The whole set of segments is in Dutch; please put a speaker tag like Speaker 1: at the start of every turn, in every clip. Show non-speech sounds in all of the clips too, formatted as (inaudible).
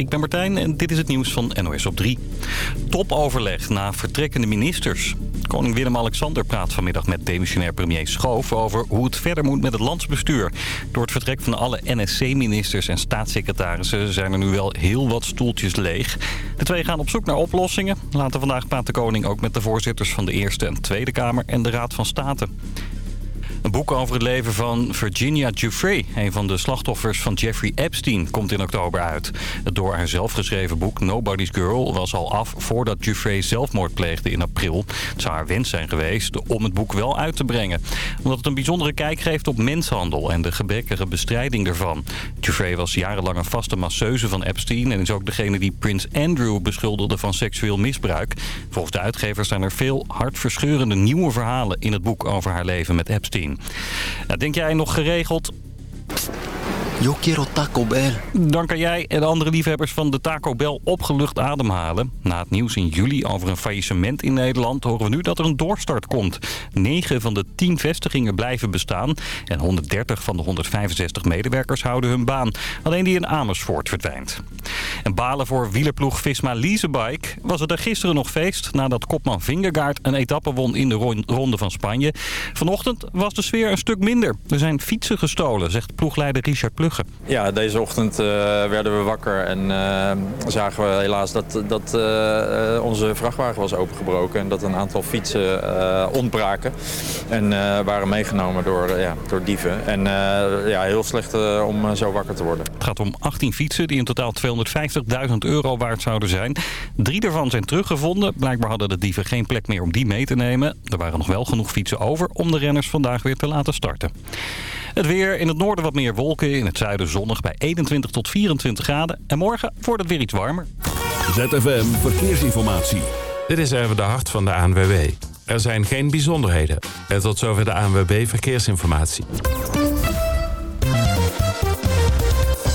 Speaker 1: Ik ben Martijn en dit is het nieuws van NOS op 3. Topoverleg na vertrekkende ministers. Koning Willem-Alexander praat vanmiddag met demissionair premier Schoof... over hoe het verder moet met het landsbestuur. Door het vertrek van alle NSC-ministers en staatssecretarissen... zijn er nu wel heel wat stoeltjes leeg. De twee gaan op zoek naar oplossingen. Later vandaag praat de koning ook met de voorzitters van de Eerste en Tweede Kamer... en de Raad van State. Een boek over het leven van Virginia Giuffre, een van de slachtoffers van Jeffrey Epstein, komt in oktober uit. Het door haar zelf geschreven boek Nobody's Girl was al af voordat Giuffre zelfmoord pleegde in april. Het zou haar wens zijn geweest om het boek wel uit te brengen. Omdat het een bijzondere kijk geeft op menshandel en de gebrekkige bestrijding ervan. Giuffre was jarenlang een vaste masseuse van Epstein en is ook degene die Prins Andrew beschuldigde van seksueel misbruik. Volgens de uitgevers zijn er veel hartverscheurende nieuwe verhalen in het boek over haar leven met Epstein. Nou, denk jij nog geregeld...
Speaker 2: Yo quiero Taco Bell.
Speaker 1: Dan kan jij en andere liefhebbers van de Taco Bell opgelucht ademhalen. Na het nieuws in juli over een faillissement in Nederland horen we nu dat er een doorstart komt. 9 van de 10 vestigingen blijven bestaan en 130 van de 165 medewerkers houden hun baan. Alleen die in Amersfoort verdwijnt. En balen voor wielerploeg Visma Leasebike was het er gisteren nog feest... nadat kopman Vingegaard een etappe won in de ronde van Spanje. Vanochtend was de sfeer een stuk minder. Er zijn fietsen gestolen, zegt ploegleider Richard Plugge.
Speaker 3: Ja, deze ochtend uh, werden we wakker en uh, zagen we helaas dat, dat uh, onze vrachtwagen was opengebroken... en dat een aantal fietsen ontbraken en waren meegenomen door, ja, door dieven. En ja, heel slecht om zo wakker te worden.
Speaker 1: Het gaat om 18 fietsen die in totaal 250.000 euro waard zouden zijn. Drie daarvan zijn teruggevonden. Blijkbaar hadden de dieven geen plek meer om die mee te nemen. Er waren nog wel genoeg fietsen over om de renners vandaag weer te laten starten. Het weer in het noorden wat meer wolken, in het zuiden zonnig bij 21 tot 24 graden. En morgen wordt het weer iets warmer.
Speaker 4: ZFM Verkeersinformatie.
Speaker 5: Dit is even de hart van de ANWB. Er zijn geen bijzonderheden. En tot zover de ANWB Verkeersinformatie.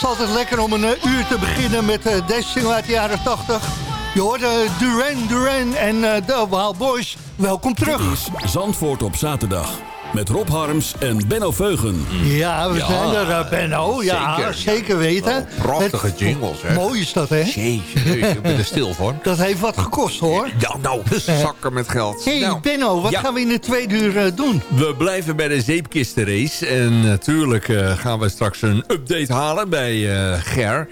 Speaker 6: Is altijd lekker om een uh, uur te beginnen met uh, deze single uit de jaren 80. Je hoorde Duran Duran en de Wild Boys. Welkom terug.
Speaker 4: Zandvoort op zaterdag. Met Rob Harms en Benno Veugen.
Speaker 6: Ja, we ja, zijn er, uh, Benno. Ja, zeker, zeker weten.
Speaker 7: Oh, prachtige het, jingles, hè?
Speaker 6: Mooi is dat, hè?
Speaker 7: Jezus, ik ben er stil voor.
Speaker 6: Dat heeft wat gekost, hoor.
Speaker 7: Ja, nou, zakken met geld.
Speaker 6: Hé, hey,
Speaker 7: nou,
Speaker 6: Benno, wat ja. gaan we in de tweede uur uh, doen?
Speaker 7: We blijven bij de zeepkistenrace. En natuurlijk uh, gaan we straks een update halen bij Ger.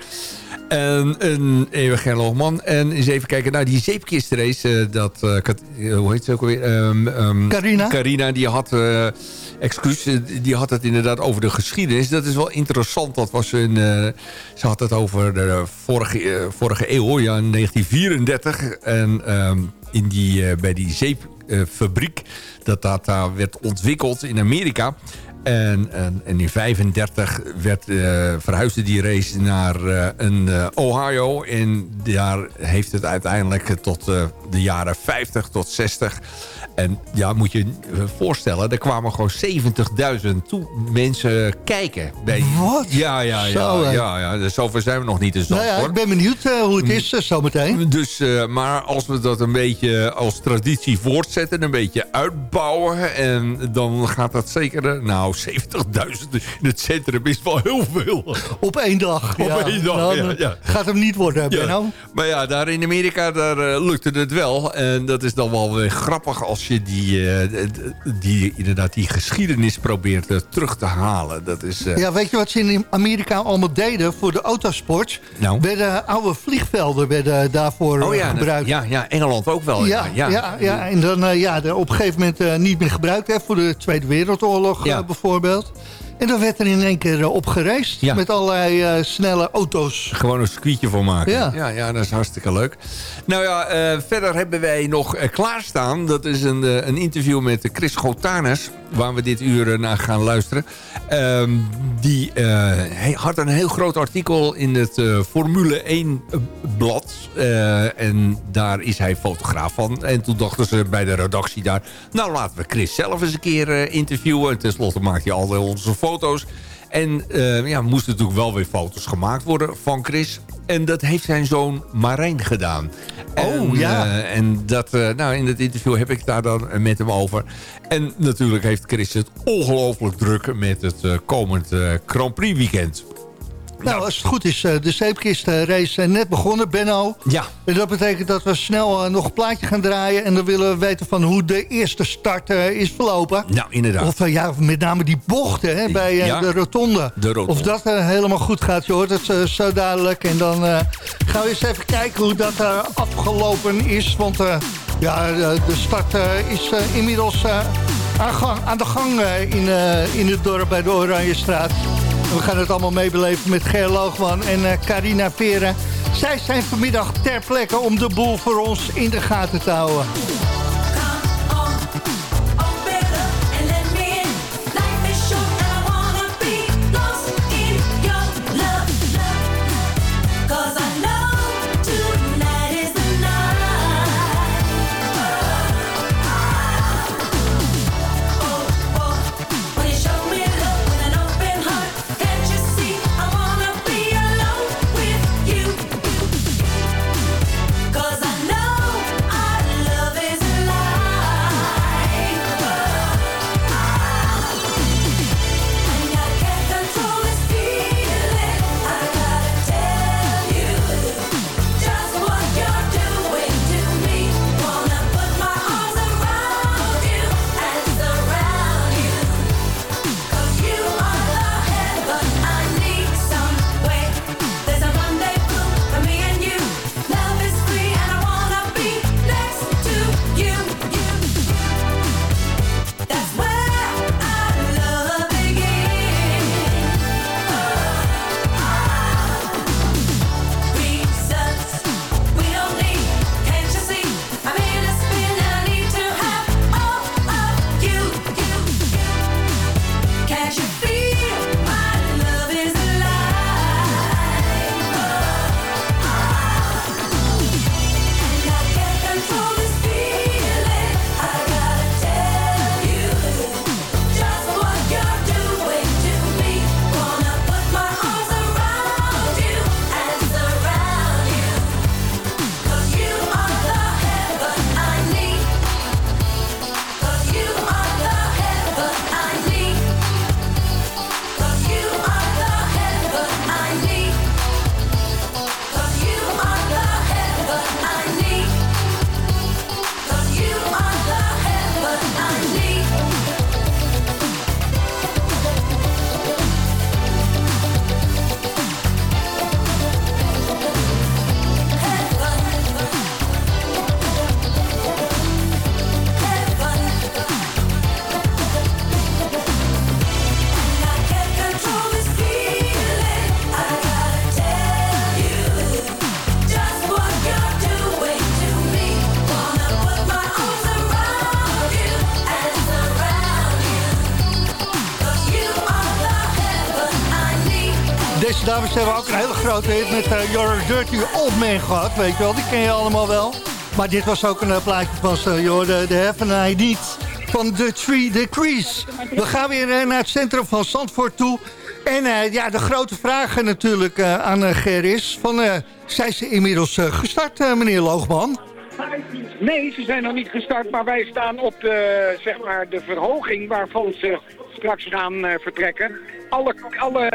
Speaker 7: En, en even Ger Loogman. En eens even kijken naar die zeepkistrace. Uh, dat, uh, hoe heet ze ook alweer? Um, um,
Speaker 6: Carina.
Speaker 7: Carina, die had... Uh, excuus, die had het inderdaad over de geschiedenis. Dat is wel interessant. Dat was een, ze had het over de vorige, vorige eeuw, ja, in 1934. En um, in die, bij die zeepfabriek, dat dat daar werd ontwikkeld in Amerika... En, en, en, in 35 werd, uh, verhuisde die race naar uh, een uh, Ohio. En daar heeft het uiteindelijk tot de jaren 50 tot 60 en ja, moet je je voorstellen, er kwamen gewoon 70.000 mensen kijken. Bij...
Speaker 6: Wat?
Speaker 7: Ja, ja, ja. Zo, ja, ja, ja. Dus zover zijn we nog niet. Dus
Speaker 6: nou ja, ik ben benieuwd uh, hoe het is uh, zometeen.
Speaker 7: Dus, uh, maar als we dat een beetje als traditie voortzetten, een beetje uitbouwen... en dan gaat dat zeker, nou, 70.000 in het centrum is wel heel veel.
Speaker 6: Op één dag.
Speaker 7: Op
Speaker 6: ja.
Speaker 7: één dag, dan, ja, ja.
Speaker 6: Gaat hem niet worden, Benno.
Speaker 7: Maar ja, daar in Amerika, daar lukte het wel. En dat is dan wel weer grappig als je die, uh, die, inderdaad die geschiedenis probeert uh, terug te halen. Dat is.
Speaker 6: Ja, weet je wat ze in Amerika allemaal deden voor de autosport?
Speaker 7: Nou?
Speaker 6: Werden oude vliegvelden werden daarvoor
Speaker 7: oh, ja,
Speaker 6: gebruikt.
Speaker 7: ja, ja, Engeland ook wel.
Speaker 6: Ja, ja, ja, ja en dan ja, op een gegeven moment niet meer gebruikt hè, voor de Tweede Wereldoorlog bijvoorbeeld voorbeeld. En dan werd er in één keer uh, op gereisd
Speaker 7: ja.
Speaker 6: met allerlei uh, snelle auto's.
Speaker 7: Gewoon een circuitje voor maken.
Speaker 6: Ja,
Speaker 7: ja, ja dat is hartstikke leuk. Nou ja, uh, verder hebben wij nog klaarstaan. Dat is een, een interview met Chris Gotanus. Waar we dit uur naar gaan luisteren. Um, die had een heel groot artikel in het Formule 1 blad. en daar is hij fotograaf van. En toen dachten ze bij de redactie daar... Nou, laten we Chris zelf eens een keer interviewen. En tenslotte maakt hij al onze foto's foto's. En uh, ja, moesten natuurlijk wel weer foto's gemaakt worden van Chris. En dat heeft zijn zoon Marijn gedaan.
Speaker 6: Oh,
Speaker 7: en,
Speaker 6: ja.
Speaker 7: Uh, en dat, uh, nou, in het interview heb ik daar dan met hem over. En natuurlijk heeft Chris het ongelooflijk druk met het komend Grand Prix weekend.
Speaker 6: Nou, als het goed is, de zeepkistrace net begonnen, Benno.
Speaker 7: Ja.
Speaker 6: En dat betekent dat we snel nog een plaatje gaan draaien... en dan willen we weten van hoe de eerste start is verlopen.
Speaker 7: Nou, inderdaad.
Speaker 6: Of ja, met name die bochten hè, bij
Speaker 7: ja,
Speaker 6: de, rotonde.
Speaker 7: de rotonde.
Speaker 6: Of dat helemaal goed gaat, je hoort het zo dadelijk. En dan gaan we eens even kijken hoe dat afgelopen is. Want ja, de start is inmiddels aan, gang, aan, de gang in, in het dorp bij de Oranjestraat. We gaan het allemaal meebeleven met Ger Loogman en uh, Carina Veren. Zij zijn vanmiddag ter plekke om de boel voor ons in de gaten te houden. Met uh, Your Dirty Old Man gehad. Weet je wel, die ken je allemaal wel. Maar dit was ook een plaatje van uh, de, Heaven I Need van The Three Degrees. We gaan weer naar het centrum van Zandvoort toe. En ja, de grote vraag natuurlijk aan Ger is... Van, zijn ze inmiddels gestart, meneer Loogman?
Speaker 8: Nee, ze zijn nog niet gestart, maar wij staan op de, zeg maar, de verhoging waarvan ze straks gaan vertrekken. Alle, alle,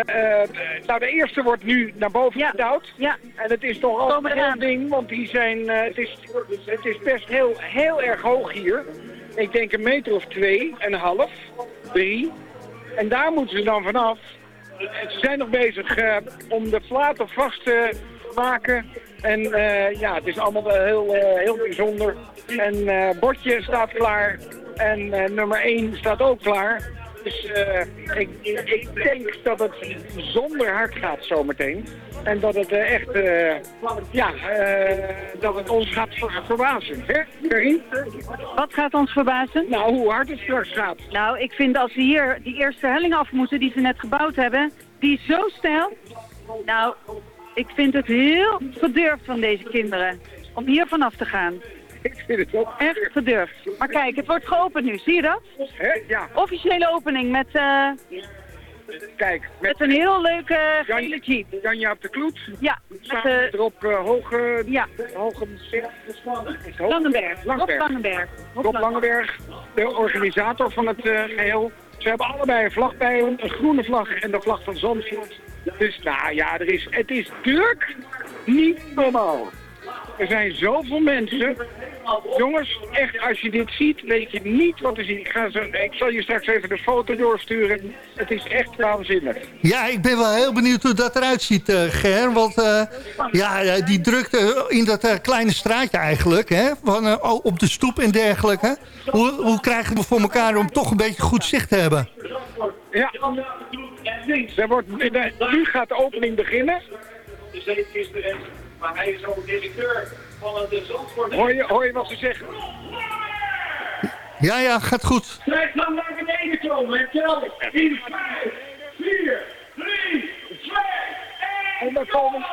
Speaker 8: nou, de eerste wordt nu naar boven ja. gedouwd. Ja. En het is toch al een heel ding, want die zijn, het, is, het is best heel, heel erg hoog hier. Ik denk een meter of twee en een half, drie. En daar moeten ze dan vanaf. Ze zijn nog bezig uh, om de platen vast te maken. En uh, ja, het is allemaal heel, uh, heel bijzonder. En bordje staat klaar. En nummer 1 staat ook klaar. Dus ik, ik, denk dat het zonder hard gaat zometeen. En dat het echt, ja, dat het ons gaat ver verbazen. Hè, Karin?
Speaker 9: Wat gaat ons verbazen?
Speaker 8: Nou, hoe hard het straks gaat.
Speaker 9: Nou, ik vind als we hier die eerste helling af moeten die ze net gebouwd hebben, die is zo stijl. Nou, ik vind het heel verdurfd van deze kinderen om hier vanaf te gaan.
Speaker 8: Ik vind het ook
Speaker 9: Echt verdurfd. Maar kijk, het wordt geopend nu, zie je dat?
Speaker 8: Hè? Ja.
Speaker 9: Officiële opening met... Uh,
Speaker 8: Kijk,
Speaker 9: met, met, een heel leuke uh, gele jeep.
Speaker 8: Janja op de Kloet.
Speaker 9: Ja.
Speaker 8: Met, uh, erop uh, hoge...
Speaker 9: Ja.
Speaker 8: Hoge...
Speaker 9: Langenberg. Langenberg. Rob Langenberg.
Speaker 8: Rob Langenberg, de organisator van het geheel. Ze hebben allebei een vlag bij hun, een groene vlag en de vlag van Zandvoort. Dus nou ja, er is, het is druk, niet normaal. Er zijn zoveel mensen. Jongens, echt, als je dit ziet, weet je niet wat te zien. Ik, ga zo, ik zal je straks even de foto doorsturen. Het is echt waanzinnig.
Speaker 6: Ja, ik ben wel heel benieuwd hoe dat eruit ziet, uh, Ger. Want uh, ja, die drukte in dat uh, kleine straatje eigenlijk, hè, van, op de stoep en dergelijke. Hoe, hoe krijgen we voor elkaar om toch een beetje goed zicht te hebben?
Speaker 8: Ja, er wordt, nu gaat de opening beginnen. Maar hij is ook directeur van het Zandvoort. Hoor je, hoor je wat ze zeggen?
Speaker 6: Ja, ja, gaat goed.
Speaker 8: Zij gaan naar beneden komen en tel. 4, 4, 3, 2, 1. En dan komen...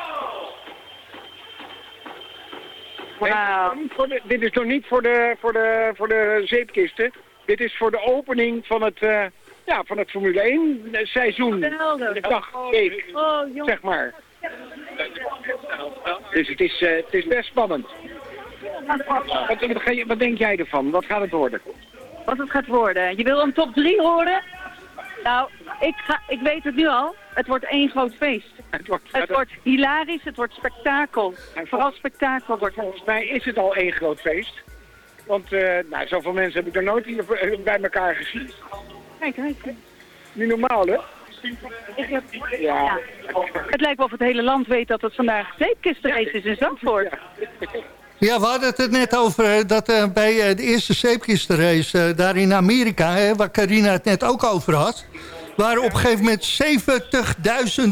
Speaker 9: Wow.
Speaker 8: dit is nog niet voor de, voor, de, voor de zeepkisten. Dit is voor de opening van het, uh, ja, van het Formule 1 seizoen. De dag, week, oh, zeg maar. Dus het is, uh, het is best spannend. Wat, denk jij ervan? Wat gaat het worden?
Speaker 9: Wat het gaat worden? Je wil een top 3 horen? Nou, ik, ga, ik weet het nu al. Het wordt één groot feest. (laughs) Het wordt, het wordt hilarisch, het wordt spektakel. Vooral spektakel wordt
Speaker 8: Volgens mij is het al één groot feest. Want uh, nou, zoveel mensen heb ik er nooit hier bij elkaar gezien.
Speaker 9: Kijk, kijk.
Speaker 8: Niet normaal, hè?
Speaker 9: Ja. Het lijkt wel of het hele land weet dat het vandaag zeepkistenrace is in Zandvoort.
Speaker 6: Ja, we hadden het er net over eh, dat uh, bij uh, de eerste zeepkistenrace uh, daar in Amerika, hè, waar Carina het net ook over had, waren op een gegeven moment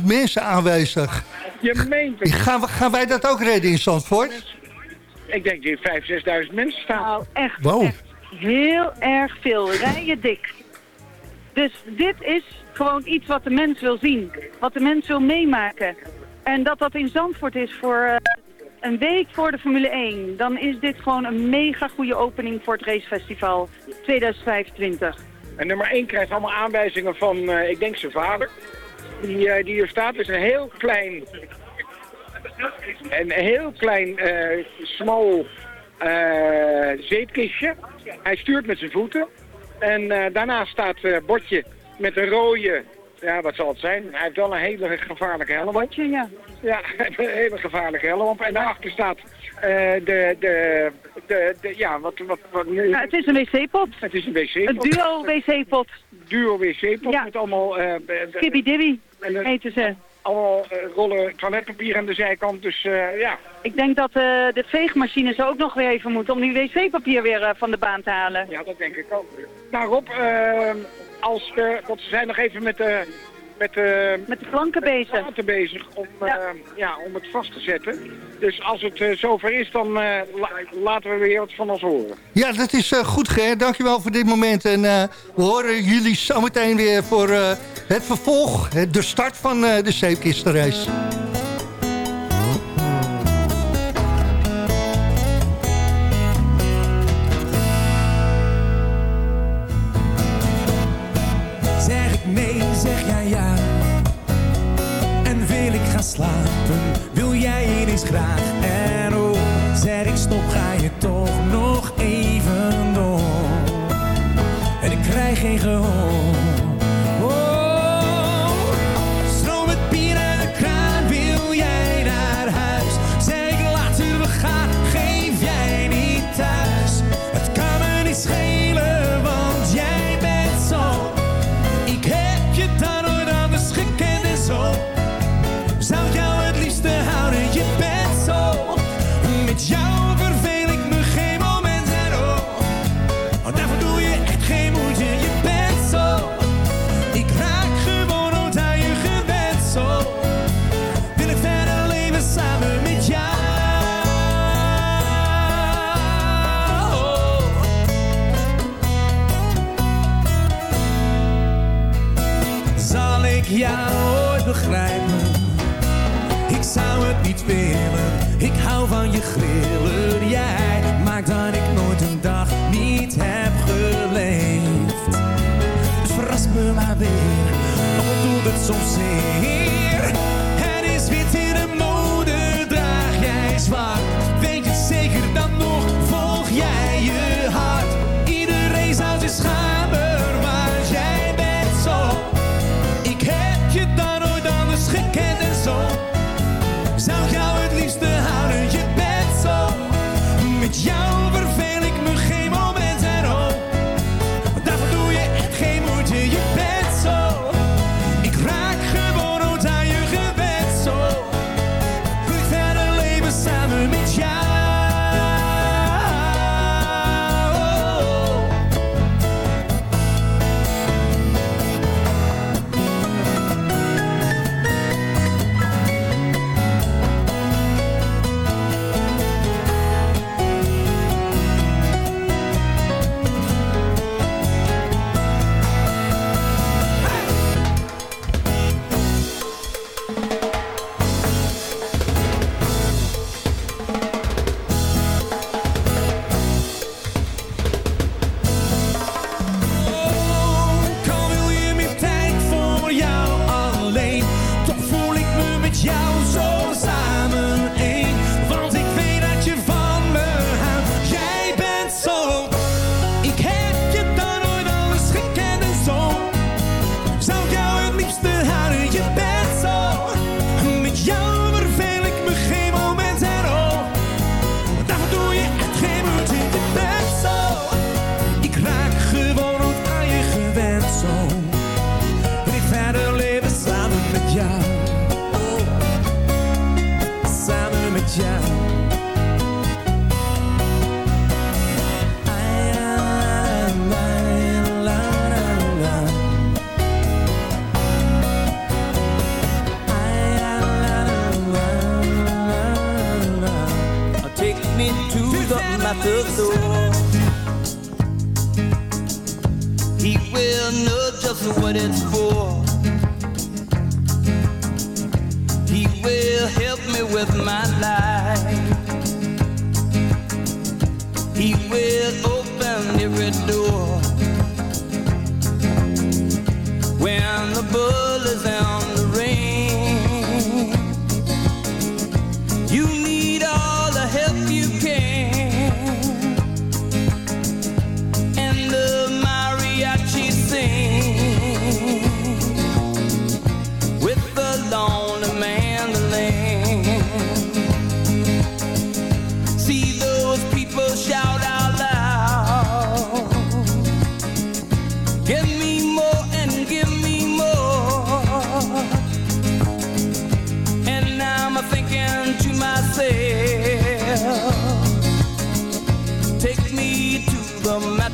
Speaker 6: 70.000 mensen aanwezig.
Speaker 8: Je meent het.
Speaker 6: Gaan, gaan wij dat ook redden in Zandvoort?
Speaker 8: Ik denk dat hier 5.000, 6.000 mensen staan.
Speaker 9: Nou, echt, wow. echt heel erg veel. Rijen dik. Dus dit is gewoon iets wat de mens wil zien. Wat de mens wil meemaken. En dat dat in Zandvoort is voor uh, een week voor de Formule 1. Dan is dit gewoon een mega goede opening voor het racefestival 2025.
Speaker 8: En nummer 1 krijgt allemaal aanwijzingen van, uh, ik denk zijn vader. Die, uh, die hier staat is een heel klein... Een heel klein, small zeepkistje. Hij stuurt met zijn voeten. En daarnaast staat Botje met een rode, ja wat zal het zijn? Hij heeft wel een hele gevaarlijke helm.
Speaker 9: Ja.
Speaker 8: Ja, (laughs) een hele gevaarlijke helm op. En daarachter staat uh, de, de, de, de, ja, wat, wat, wat nu...
Speaker 9: Ja, het is een wc-pot.
Speaker 8: Het is een wc-pot.
Speaker 9: Een duo wc-pot.
Speaker 8: Duo wc-pot ja. met allemaal... Uh,
Speaker 9: Skibby Dibby heten ze.
Speaker 8: Allemaal uh, rollen toiletpapier aan de zijkant, dus uh, ja.
Speaker 9: Ik denk dat uh, de veegmachines ook nog weer even moeten om die wc-papier weer van de baan te halen.
Speaker 8: Ja, dat denk ik ook. Nou Rob, als de, want ze zijn nog even met eh, de, eh, met de,
Speaker 9: met de planken bezig.
Speaker 8: om, ja. Eh, ja. om het vast te zetten. Dus als het zover is, dan laten we weer wat van ons horen.
Speaker 6: Ja, dat is goed, Ger. Dankjewel voor dit moment. En we horen jullie zometeen weer voor het vervolg, de start van de zeepkistenreis. Nee, zeg jij ja.
Speaker 10: En wil ik gaan slapen, wil jij ineens graag En oh, Zeg ik stop, ga je toch nog even door? En ik krijg geen gehoor. Jou verveel ik me geen moment en ook. Want daarvoor doe je echt geen moeite je bent zo. Ik raak gewoon rond aan je gewend zo. Wil ik verder leven samen met jou? Zal ik jou ooit begrijpen? Ik zou het niet willen. Ik hou van je griller, jij maakt dat ik nooit een dag niet heb geleefd. Dus verras me maar weer, ook al doet het soms zeer.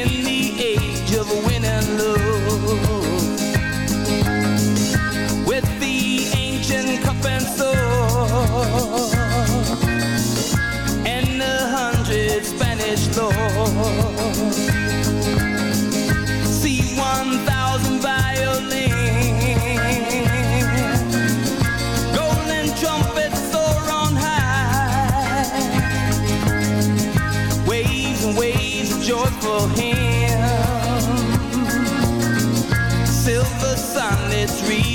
Speaker 11: In the age of winning love street.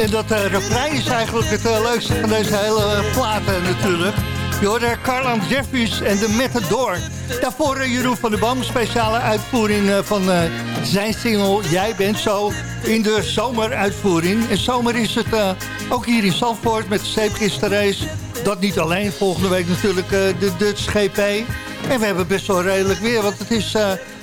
Speaker 6: En dat uh, refrein is eigenlijk het uh, leukste van deze hele uh, platen natuurlijk. Je hoorde Carlan Jeffries en de Matador. Daarvoor Jeroen van der Bam, speciale uitvoering van zijn single Jij bent zo in de zomeruitvoering. En zomer is het ook hier in Zandvoort met de zeepkistenrace. Dat niet alleen, volgende week natuurlijk de Dutch GP. En we hebben best wel redelijk weer, want het is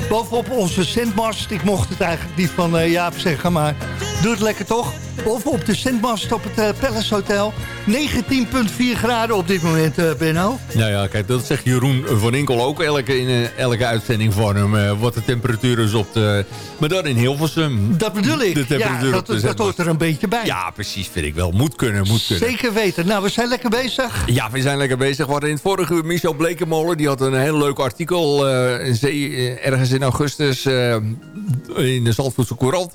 Speaker 6: bovenop onze zendmast. Ik mocht het eigenlijk niet van Jaap zeggen, maar doe het lekker toch. Bovenop de zendmast op het uh, Palace Hotel. 19,4 graden op dit moment, uh, Benno.
Speaker 7: Nou ja, kijk, dat zegt Jeroen van Inkel ook elke, in uh, elke uitzending van hem. Uh, wat de temperatuur is op de... Maar dan in Hilversum.
Speaker 6: Dat bedoel ik.
Speaker 7: De temperatuur
Speaker 6: ja, dat,
Speaker 7: op de
Speaker 6: dat hoort er een beetje bij.
Speaker 7: Ja, precies, vind ik wel. Moet kunnen, moet kunnen.
Speaker 6: Zeker weten. Nou, we zijn lekker bezig.
Speaker 7: Ja, we zijn lekker bezig. We hadden in het vorige uur Michel Blekemolen. Die had een heel leuk artikel ergens in augustus in de Zandvoortse Courant.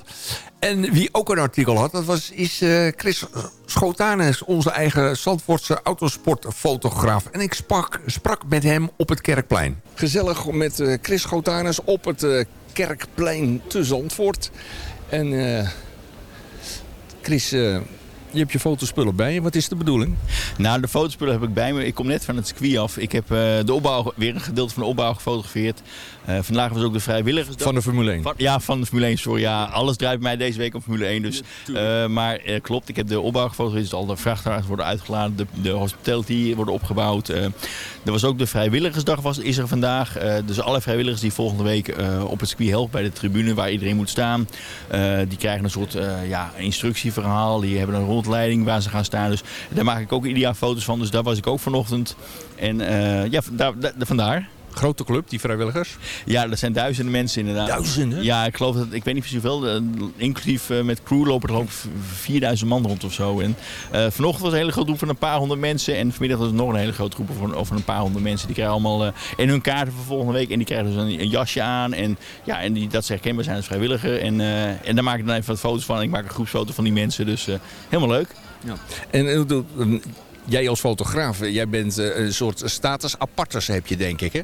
Speaker 7: En wie ook een artikel had, dat was, is uh, Chris Schotanus, onze eigen Zandvoortse autosportfotograaf. En ik sprak, sprak met hem op het Kerkplein. Gezellig met uh, Chris Schotanus op het uh, Kerkplein te Zandvoort. En Chris, je hebt je fotospullen bij je. Wat is de bedoeling?
Speaker 12: Nou, de fotospullen heb ik bij me. Ik kom net van het circuit af. Ik heb de opbouw, weer een gedeelte van de opbouw gefotografeerd. Uh, vandaag was ook de vrijwilligers.
Speaker 7: Van de Formule 1?
Speaker 12: Van, ja, van de Formule 1, sorry. Ja, alles draait bij mij deze week om Formule 1. Dus, uh, maar klopt, ik heb de opbouw gefotografeerd. Dus al de vrachtwagens worden uitgeladen. De, de hospitality worden opgebouwd. er was ook de vrijwilligersdag was, is er vandaag. dus alle vrijwilligers die volgende week op het circuit helpen bij de tribune waar iedereen moet staan. die krijgen een soort ja, instructieverhaal. Die hebben een rondleiding waar ze gaan staan. Dus daar maak ik ook ideaal foto's van. Dus daar was ik ook vanochtend. En ja, daar, daar, vandaar.
Speaker 7: Grote club, die vrijwilligers?
Speaker 12: Ja, dat zijn duizenden mensen inderdaad.
Speaker 7: Duizenden?
Speaker 12: Ja, ik geloof dat, ik weet niet precies hoeveel, inclusief uh, met crew lopen er geloof ik 4000 man rond of zo. En uh, vanochtend was een hele grote groep van een paar honderd mensen en vanmiddag was er nog een hele grote groep van, van een paar honderd mensen. Die krijgen allemaal uh, in hun kaarten voor volgende week en die krijgen dus een, een jasje aan en ja, en die, dat ze herkenbaar zijn als vrijwilliger. En, en daar maak ik dan even wat foto's van. Ik maak een groepsfoto van die mensen, dus helemaal leuk.
Speaker 7: Ja. En jij als fotograaf, jij bent eh, een soort status apartus heb je denk ik hè?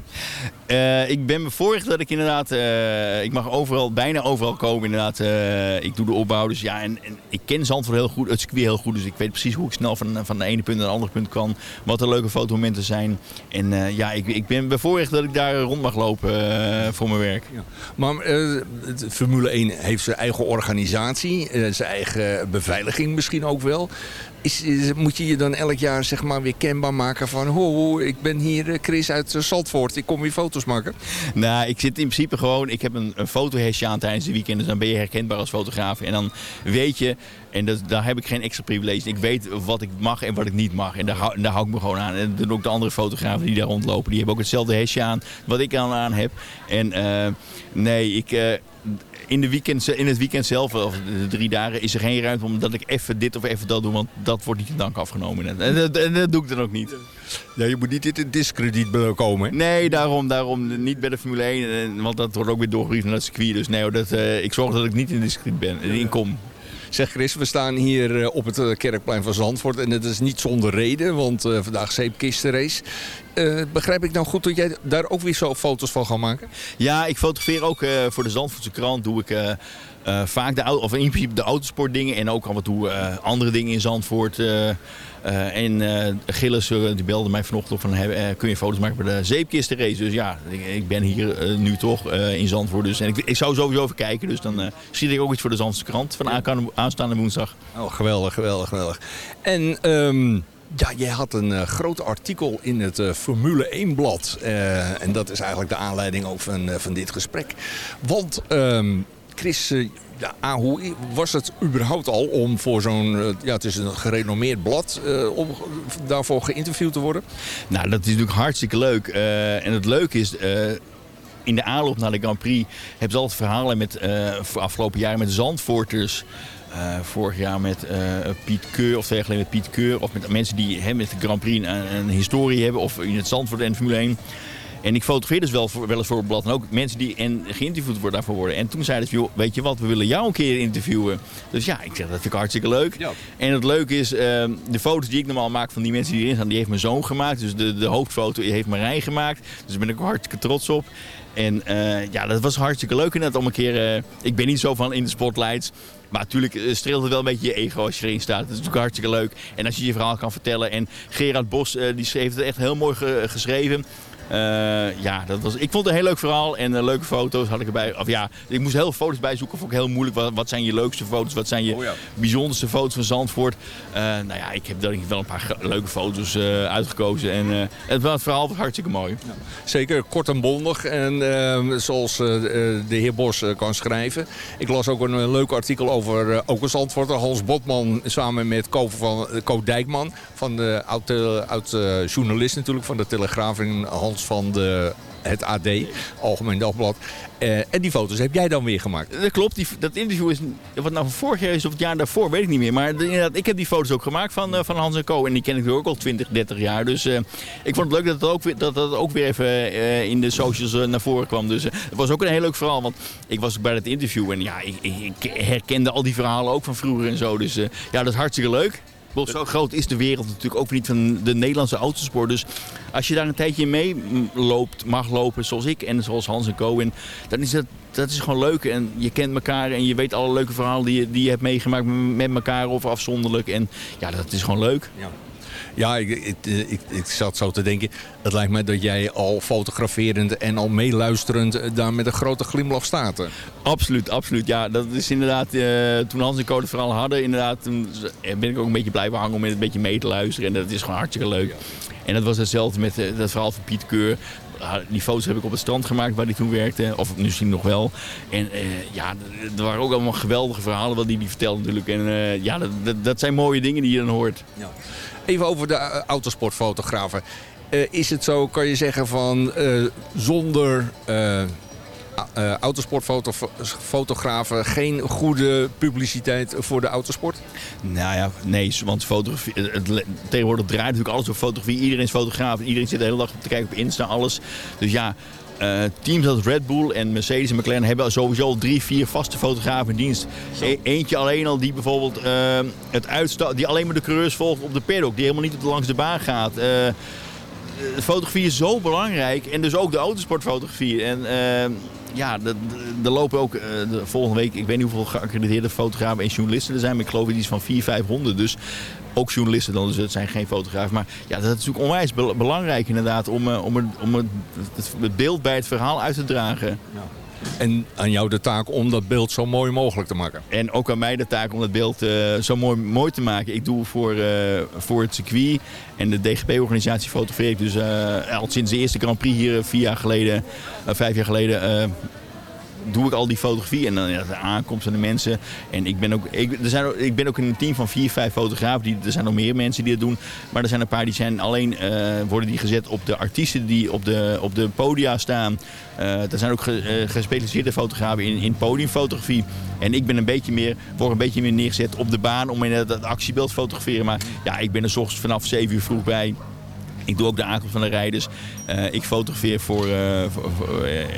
Speaker 12: Eh, ik ben bevoorrecht dat ik inderdaad, eh, ik mag overal, bijna overal komen inderdaad. Eh, ik doe de opbouw, dus ja, en, en ik ken Zandvoort heel goed, het circuit heel goed. Dus ik weet precies hoe ik snel van, van de ene punt naar de andere punt kan. Wat er leuke fotomomenten zijn. En eh, ja, ik, ik ben bevoorrecht dat ik daar rond mag lopen eh, voor mijn werk.
Speaker 7: Maar eh, het Formule 1 heeft zijn eigen organisatie, eh, zijn eigen beveiliging misschien ook wel. Moet je je dan elk jaar zeg maar weer kenbaar maken van... Ho, ik ben hier eh, Chris uit eh, Zandvoort, ik kom weer foto's maken?
Speaker 12: Nou, ik zit in principe gewoon, ik heb een, een fotohesje aan tijdens de weekend. Dus dan ben je herkenbaar als fotograaf. En dan weet je, en dat, daar heb ik geen extra privilege. Ik weet wat ik mag en wat ik niet mag. En daar, hou, daar hou ik me gewoon aan. En doen ook de andere fotografen die daar rondlopen. Die hebben ook hetzelfde hesje aan wat ik aan, aan heb. En eh, nee, ik... in, de weekend, in het weekend zelf, of de drie dagen, is er geen ruimte omdat ik even dit of even dat doe. Want dat wordt niet in dank afgenomen. En, dat- en dat doe ik dan ook niet.
Speaker 7: Ja, je moet niet in het discrediet komen.
Speaker 12: Nee, daarom, daarom niet bij de Formule 1. en- Want dat wordt ook weer doorgegeven naar het circuit. Dus nee, dat, eh, ik zorg dat ik niet in discreet ben, in kom.
Speaker 7: Zeg Chris, we staan hier eh, op het eh, Kerkplein van Zandvoort. En dat is niet zonder reden, want eh, vandaag zeepkistenrace. Eh begrijp ik nou goed dat jij daar ook weer zo foto's van gaat maken?
Speaker 12: Ja, ik fotografeer ook voor de Zandvoortse krant. Doe ik vaak de, of in principe de autosportdingen. En ook af en toe andere dingen in Zandvoort. Eh, en eh Gilles eh, die belde mij vanochtend van kun je foto's maken bij de zeepkistenrace. Dus ja, ik, ik ben hier nu toch in Zandvoort. Dus, en ik, ik zou sowieso even kijken. Dus dan schiet ik ook iets voor de Zandvoortse krant van aanstaande- woensdag.
Speaker 7: Oh, geweldig, geweldig, geweldig. En ehm, ja, jij had een groot artikel in het Formule 1 blad. En dat is eigenlijk de aanleiding ook van, van dit gesprek. Want ehm, Chris, ja, ah, hoe was het überhaupt al om voor zo'n, eh, ja het is een gerenommeerd blad, eh, om daarvoor geïnterviewd te worden?
Speaker 12: Nou, dat is natuurlijk hartstikke leuk. Eh, en het leuke is, in de aanloop naar de Grand Prix hebben ze altijd verhalen met, voor afgelopen jaren met Zandvoorters. Vorig jaar met Piet Keur, of jaar geleden met Piet Keur. Of met mensen die hè, met de Grand Prix een, een historie hebben. Of in het Zandvoort en Formule 1. En ik fotografeer dus wel, voor, wel eens voor het blad. En ook mensen die en geïnterviewd worden daarvoor worden. En toen zeiden ze, joh, weet je wat, we willen jou een keer interviewen. Dus ja, ik zeg, dat vind ik hartstikke leuk. En het leuke is, ehm, de foto's die ik normaal maak van die mensen die erin staan, die heeft mijn zoon gemaakt. Dus de, de hoofdfoto heeft Marijn gemaakt. Dus daar ben ik hartstikke trots op. En eh, ja, dat was hartstikke leuk inderdaad om een keer... eh, ik ben niet zo van in de spotlights. Maar natuurlijk eh, streelt het wel een beetje je ego als je erin staat. Dat is natuurlijk hartstikke leuk. En als je je verhaal kan vertellen. En Gerard Bos, die heeft het echt heel mooi ge- geschreven. Eh, ja, dat was, ik vond het een heel leuk verhaal en eh, leuke foto's had ik erbij. Of ja, ik moest heel veel foto's bijzoeken. Vond ik heel moeilijk. Wat, wat zijn je leukste foto's? Wat zijn je bijzonderste foto's van Zandvoort? Eh, nou ja, ik heb ik wel een paar leuke foto's uitgekozen. En het, het verhaal was hartstikke mooi.
Speaker 7: Zeker, kort en bondig. En ehm, zoals de heer Bos kan schrijven. Ik las ook een leuk artikel over ook een Zandvoorter. Hans Botman samen met Co, van, Co Dijkman. Van de oud, oud journalist natuurlijk van de Telegraaf. En Hans van de, het AD, Algemeen Dagblad. Eh, en die foto's heb jij dan weer gemaakt.
Speaker 12: Dat klopt, die, dat interview is, wat nou van vorig jaar is of het jaar daarvoor, weet ik niet meer. Maar de- inderdaad, ik heb die foto's ook gemaakt van, eh, van Hans en Co. En die ken ik ook al 20, 30 jaar. Dus eh, ik vond het leuk dat het ook dat, dat ook weer even in de socials naar voren kwam. Dus het was ook een heel leuk verhaal. Want ik was bij het interview en ja, ik, ik, herkende al die verhalen ook van vroeger en zo. Dus ja, dat is hartstikke leuk. Wel, Zo groot is de wereld natuurlijk ook niet van de Nederlandse autosport. Dus als je daar een tijdje mee loopt, mag lopen zoals ik en zoals Hans en Co. En dan is dat, dat is gewoon leuk. En je kent elkaar en je weet alle leuke verhalen die je, die je hebt meegemaakt met elkaar of afzonderlijk. En ja, dat is gewoon leuk.
Speaker 7: Ja. Ja, ik, ik, ik, ik zat zo te denken. Het lijkt mij dat jij al fotograferend en al meeluisterend eh, daar met een grote glimlach staat.
Speaker 12: Absoluut, absoluut. Ja, dat is inderdaad, eh, toen Hans en Co het verhaal hadden, inderdaad, toen ben ik ook een beetje blijven hangen om een beetje mee te luisteren. En dat is gewoon hartstikke leuk. En dat was hetzelfde met eh, dat verhaal van Piet Keur. Ah, Die foto's heb ik op het strand gemaakt waar hij toen werkte. Of misschien nog wel. En eh, ja, er waren ook allemaal geweldige verhalen wat hij die vertelde natuurlijk. En eh, ja, dat, dat, dat zijn mooie dingen die je dan hoort.
Speaker 7: Even over de eh, autosportfotografen. Eh, is het zo, kan je zeggen, van eh, zonder autosportfotografen geen goede publiciteit voor de autosport?
Speaker 12: Nou ja, nee, want fotografie, tegenwoordig draait natuurlijk alles over fotografie. Iedereen is fotograaf. Iedereen zit de hele dag te kijken op Insta, alles. Dus ja, eh, teams als Red Bull en Mercedes en McLaren hebben sowieso drie, vier vaste fotografen in dienst. E- eentje alleen al die bijvoorbeeld eh, het uitsta die alleen maar de coureurs volgt op de paddock. Die helemaal niet op de langs de baan gaat. Eh, fotografie is zo belangrijk. En dus ook de autosportfotografie. En ja, er lopen ook de volgende week, ik weet niet hoeveel geaccrediteerde fotografen en journalisten er zijn. Maar ik geloof iets van 400, 500. Dus ook journalisten dan, dus het zijn geen fotografen. Maar ja, dat is natuurlijk onwijs be- belangrijk inderdaad om, eh, om, het, om het, het- beeld bij het verhaal uit te dragen.
Speaker 7: En aan jou de taak om dat beeld zo mooi mogelijk te maken.
Speaker 12: En ook aan mij de taak om het beeld eh, zo mooi, mooi te maken. Ik doe voor, eh, voor het circuit en de DGP-organisatie fotografeer ik dus al sinds de eerste Grand Prix hier vier jaar geleden, vijf jaar geleden, doe ik al die fotografie en dan ja, de aankomst van de mensen. En ik ben ook, ik, er zijn, ik ben ook in een team van vier, vijf fotografen. Die, er zijn nog meer mensen die dat doen. Maar er zijn een paar die zijn alleen, eh, worden die gezet op de artiesten die op de, op de podia staan. Eh, er zijn ook eh, gespecialiseerde fotografen in, in podiumfotografie. En ik ben een beetje meer, word een beetje meer neergezet op de baan om in het actiebeeld te fotograferen. Maar ja, ik ben er 's ochtends vanaf 7 uur vroeg bij. Ik doe ook de aankomst van de rijders. Eh, ik fotografeer voor, eh, eh,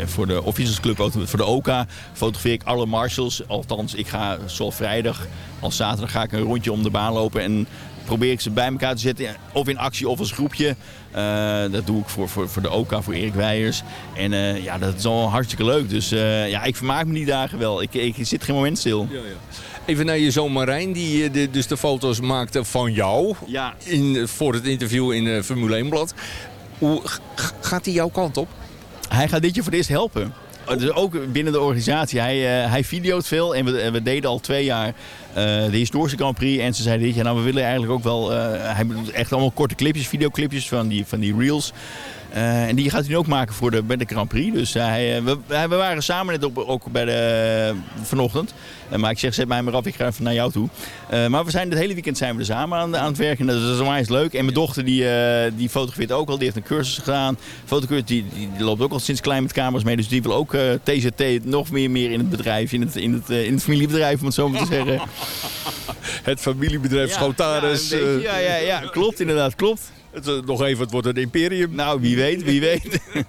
Speaker 12: voor de Officers Club, voor de OKA. Fotografeer ik alle marshals. Althans, ik ga zowel vrijdag als zaterdag ga ik een rondje om de baan lopen. En probeer ik ze bij elkaar te zetten. Of in actie of als groepje. Dat doe ik voor, voor, voor de OKA, voor Erik Weijers. En ja, dat is al hartstikke leuk. Dus ja, ik vermaak me die dagen wel. Ik, ik zit geen moment stil.
Speaker 7: Even naar je zoon Marijn, die eh, de, dus de foto's maakte van jou.
Speaker 12: Ja.
Speaker 7: In, voor het interview in eh, Formule 1 Blad. Hoe gaat hij jouw kant op?
Speaker 12: Hij gaat dit jaar voor het eerst helpen. Dus ook binnen de organisatie. Hij, eh, hij videoot veel en we, en we deden al twee jaar eh, de historische Grand Prix. En ze zeiden dit jaar, nou we willen eigenlijk ook wel... eh, hij doet echt allemaal korte clipjes, videoclipjes van die, van die reels. Eh, en die gaat hij nu ook maken voor de, bij de Grand Prix. Dus hij, eh, we, hij- we waren samen net op, ook bij de, vanochtend. Eh, maar ik zeg, zet mij maar af, ik ga even naar jou toe. Eh, maar we zijn het hele weekend zijn we er samen aan, aan het werken. Dat is onwijs leuk. En mijn dochter die, eh, die fotografeert ook al. Die heeft een cursus gedaan. Fotocursus die, die, die loopt ook al sinds klein met camera's mee. Dus die wil ook eh, TZT nog meer, meer in het bedrijf. In het, in, het, eh, in het familiebedrijf, om het zo maar te zeggen. (laughs)
Speaker 7: Het familiebedrijf Schotaris.
Speaker 12: Ja, een beetje, ja, ja, ja, klopt inderdaad, klopt.
Speaker 7: Het, eh, nog even, het wordt een imperium.
Speaker 12: Nou, wie weet, wie weet. (laughs)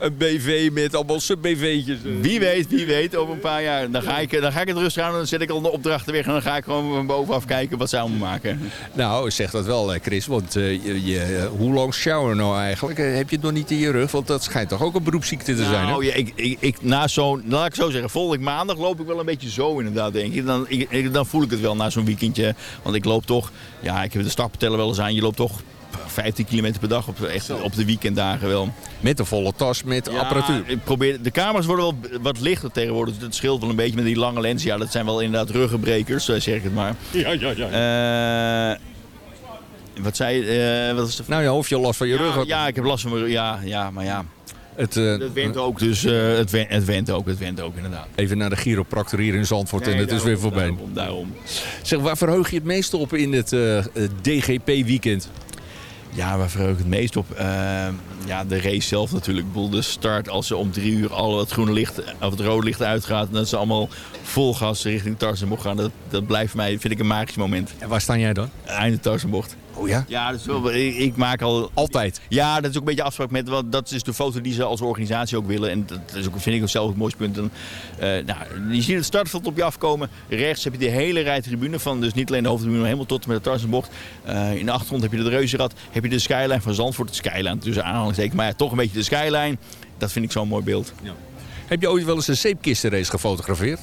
Speaker 7: een BV met allemaal sub-BV'tjes.
Speaker 12: Wie weet, wie weet, over een paar jaar. Dan ga ik, dan ga ik het rustig aan en dan zet ik al de opdrachten weg. En dan ga ik gewoon van bovenaf kijken wat zij allemaal maken.
Speaker 7: Nou, zeg dat wel, eh, Chris. Want eh, je, je, eh, hoe lang shower nou eigenlijk? Eh, heb je het nog niet in je rug? Want dat schijnt toch ook een beroepsziekte te zijn, hè?
Speaker 12: Nou, ja, ik, ik, ik, na zo'n, laat ik zo zeggen, volgende maandag loop ik wel een beetje zo inderdaad, denk ik. Dan, ik, dan voel ik het wel na zo'n weekendje. Want ik loop toch, ja, ik heb de staptellen wel eens aan. Je loopt toch 15 kilometer per dag op, echt, op de weekenddagen wel.
Speaker 7: Met een volle tas, met
Speaker 12: Ja,
Speaker 7: apparatuur.
Speaker 12: Ik probeer, de camera's worden wel wat lichter tegenwoordig. Het scheelt wel een beetje met die lange lens. Ja, dat zijn wel inderdaad ruggenbrekers, zo zeg ik het maar.
Speaker 7: Ja, ja, ja.
Speaker 12: Eh, wat zei je? eh, wat is de
Speaker 7: Nou ja, of je last van je
Speaker 12: ja,
Speaker 7: rug had.
Speaker 12: Ja, ik heb last van mijn rug. Ja, ja, maar ja.
Speaker 7: Het, eh,
Speaker 12: Het went ook, dus eh, het, went, het went ook, het went ook inderdaad.
Speaker 7: Even naar de chiropractor hier in Zandvoort en het is weer
Speaker 12: daarom,
Speaker 7: voorbij.
Speaker 12: Daarom, daarom.
Speaker 7: Zeg, waar verheug je het meest op in het eh, eh, DGP-weekend?
Speaker 12: Ja, waar verheug ik het meest op? Eh, ja, de race zelf natuurlijk. Ik bedoel, de start als ze om drie uur al het groene licht of het rode licht uitgaat... en dat ze allemaal vol gas richting Tarzanbocht gaan. Dat, dat blijft mij, vind ik, een magisch moment.
Speaker 7: En waar sta jij dan?
Speaker 12: Einde Tarzanbocht.
Speaker 7: Oh ja?
Speaker 12: Ja, dat is wel, ik, ik maak al...
Speaker 7: Altijd?
Speaker 12: Ja, dat is ook een beetje afspraak met... wat dat is de foto die ze als organisatie ook willen. En dat is ook, vind ik ook zelf het mooiste punt. En, eh, nou, je ziet het startveld op je afkomen. Rechts heb je de hele rij tribune van... dus niet alleen de hoofdtribune, maar helemaal tot en met de Tarzanbocht. Eh, in de achtergrond heb je de Reuzenrad. Heb je de skyline van Zandvoort. De skyline tussen aanhalingstekens. Maar ja, toch een beetje de skyline. Dat vind ik zo'n mooi beeld.
Speaker 7: Heb je ooit wel eens een zeepkistenrace gefotografeerd?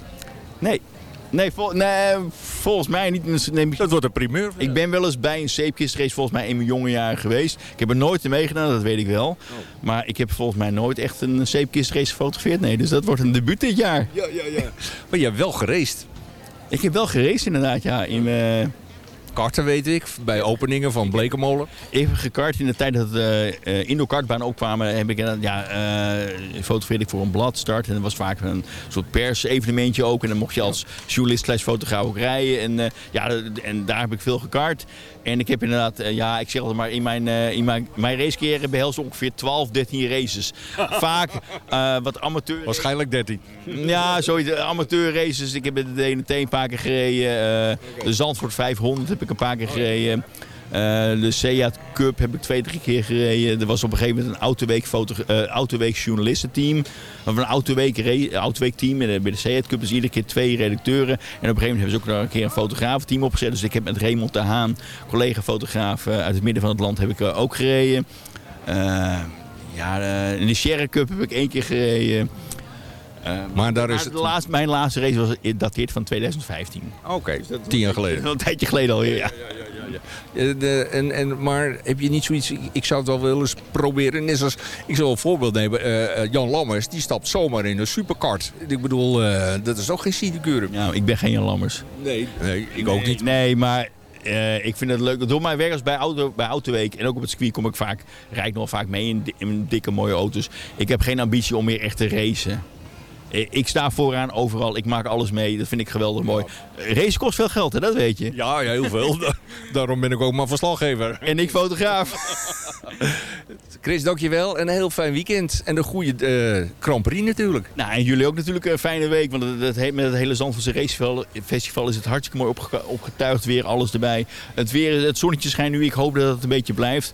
Speaker 12: Nee. Nee, vol- nee, volgens mij niet. Nee,
Speaker 7: Dat wordt een primeur.
Speaker 12: Ik ben wel eens bij een zeepkistrace volgens mij in mijn jonge jaren geweest. Ik heb er nooit in meegedaan, dat weet ik wel. Maar ik heb volgens mij nooit echt een zeepkistrace gefotografeerd. Nee, dus dat wordt een debuut dit jaar.
Speaker 7: Ja, ja, ja. Maar je hebt wel geraced.
Speaker 12: Ik heb wel geraced inderdaad, ja. In, eh,
Speaker 7: Karten weet ik, bij openingen van Blekemolen.
Speaker 12: ik heb gekart in de tijd dat de uh, indoor kartbaan opkwamen. Heb ik, ja, eh, fotografeerde ik voor een blad start. En dat was vaak een soort pers-evenementje ook. En dan mocht je als journalist slash fotograaf ook rijden. En, eh, ja, en daar heb ik veel gekart. En ik heb inderdaad, eh, ja, ik zeg altijd maar, in mijn, uh, in mijn, mijn racecarrière behelst ongeveer 12, 13 races. (laughs) Vaak uh, wat amateur...
Speaker 7: Waarschijnlijk 13.
Speaker 12: Ja, zoiets, amateur races. Ik heb de DNT een paar keer gereden. Uh, de Zandvoort 500 heb ik een paar keer gereden. Eh, de Seat Cup heb ik twee, drie keer gereden. Er was op een gegeven moment een autoweek, foto, eh, autoweek journalistenteam. Of een autoweek, autoweek team. Bij de Seat Cup is iedere keer twee redacteuren. En op een gegeven moment hebben ze ook nog een keer een fotografenteam opgezet. Dus ik heb met Raymond de Haan, collega-fotograaf eh, uit het midden van het land, heb ik ook gereden. Ja, in de Sierra Cup heb ik één keer gereden. Eh,
Speaker 7: Maar daar is
Speaker 12: de
Speaker 7: het-
Speaker 12: laatste, mijn laatste race was dateert van 2015.
Speaker 7: Oké, tien jaar geleden. (laughs)
Speaker 12: Een tijdje geleden alweer, ja.
Speaker 7: Eh, de, en, en, maar heb je niet zoiets... Ik, zou het wel willen eens proberen. Net zoals, ik zal een voorbeeld nemen. eh, eh, Jan Lammers, die stapt zomaar in een superkart. Ik bedoel, dat is ook geen sinecure.
Speaker 12: Nou, ik ben geen Jan Lammers.
Speaker 7: Nee, nee ik ook niet.
Speaker 12: Nee, maar ik vind het leuk. Door mijn werk als bij, auto, bij Autoweek en ook op het circuit kom ik vaak, rijd ik nog vaak mee in dikke mooie auto's. Ik heb geen ambitie om meer echt te racen. Eh, Ik sta vooraan overal, ik maak alles mee. Dat vind ik geweldig mooi. Race kost veel geld, hè? dat weet je.
Speaker 7: Ja, ja, heel veel. (laughs) Daarom ben ik ook maar verslaggever.
Speaker 12: En ik fotograaf. (laughs)
Speaker 7: Chris, dankjewel. En een heel fijn weekend. En een goede eh Grand Prix natuurlijk.
Speaker 12: Nou, en jullie ook natuurlijk een fijne week. Want het, het, he- met het hele Zandvoortse Racefestival festival is het hartstikke mooi opge- opgetuigd weer. Alles erbij. Het, weer, het zonnetje schijnt nu. Ik hoop dat het een beetje blijft.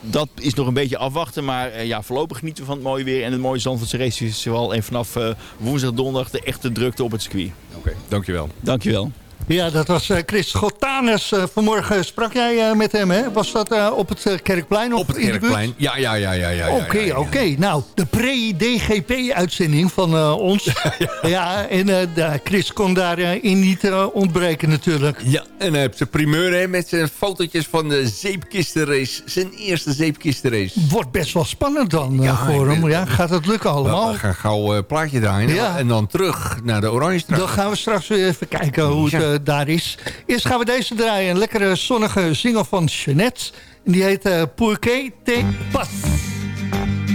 Speaker 12: Dat is nog een beetje afwachten. Maar eh, ja, voorlopig genieten we van het mooie weer. En het mooie Zandvoortse Racefestival. En vanaf eh, woensdag, donderdag de echte drukte op het circuit.
Speaker 7: Oké, dankjewel.
Speaker 12: Dankjewel.
Speaker 6: Ja, dat was eh, Chris Gotanus. Eh, vanmorgen sprak jij eh, met hem, hè? Was dat op het Kerkplein? Of
Speaker 7: Op het
Speaker 6: in?
Speaker 7: Kerkplein. Ja, ja, ja, ja. ja,
Speaker 6: Oké,
Speaker 7: ja, ja.
Speaker 6: oké. Nou, de pre-DGP-uitzending van ons. (laughs) ja, en de- Chris kon daarin niet eh, ontbreken natuurlijk.
Speaker 7: Ja, en hij heeft zijn primeur hè, met zijn fotootjes van de zeepkistenrace. Zijn eerste zeepkistenrace.
Speaker 6: Wordt best wel spannend dan voor hem. Ja, gaat het lukken allemaal?
Speaker 7: We gaan gauw plaatje draaien. En dan terug naar de Oranje
Speaker 6: Dan gaan we straks weer even kijken hoe het is. Eerst gaan we deze draaien. Een lekkere zonnige single van Jeannette. En die heet eh Pour que te pas.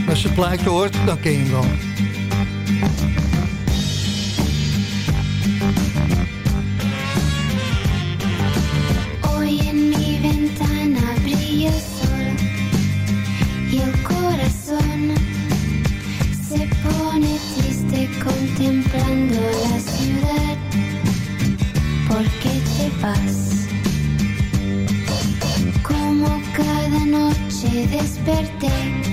Speaker 6: Als je het plaatje hoort, dan ken je hem wel.
Speaker 13: Como cada noche desperté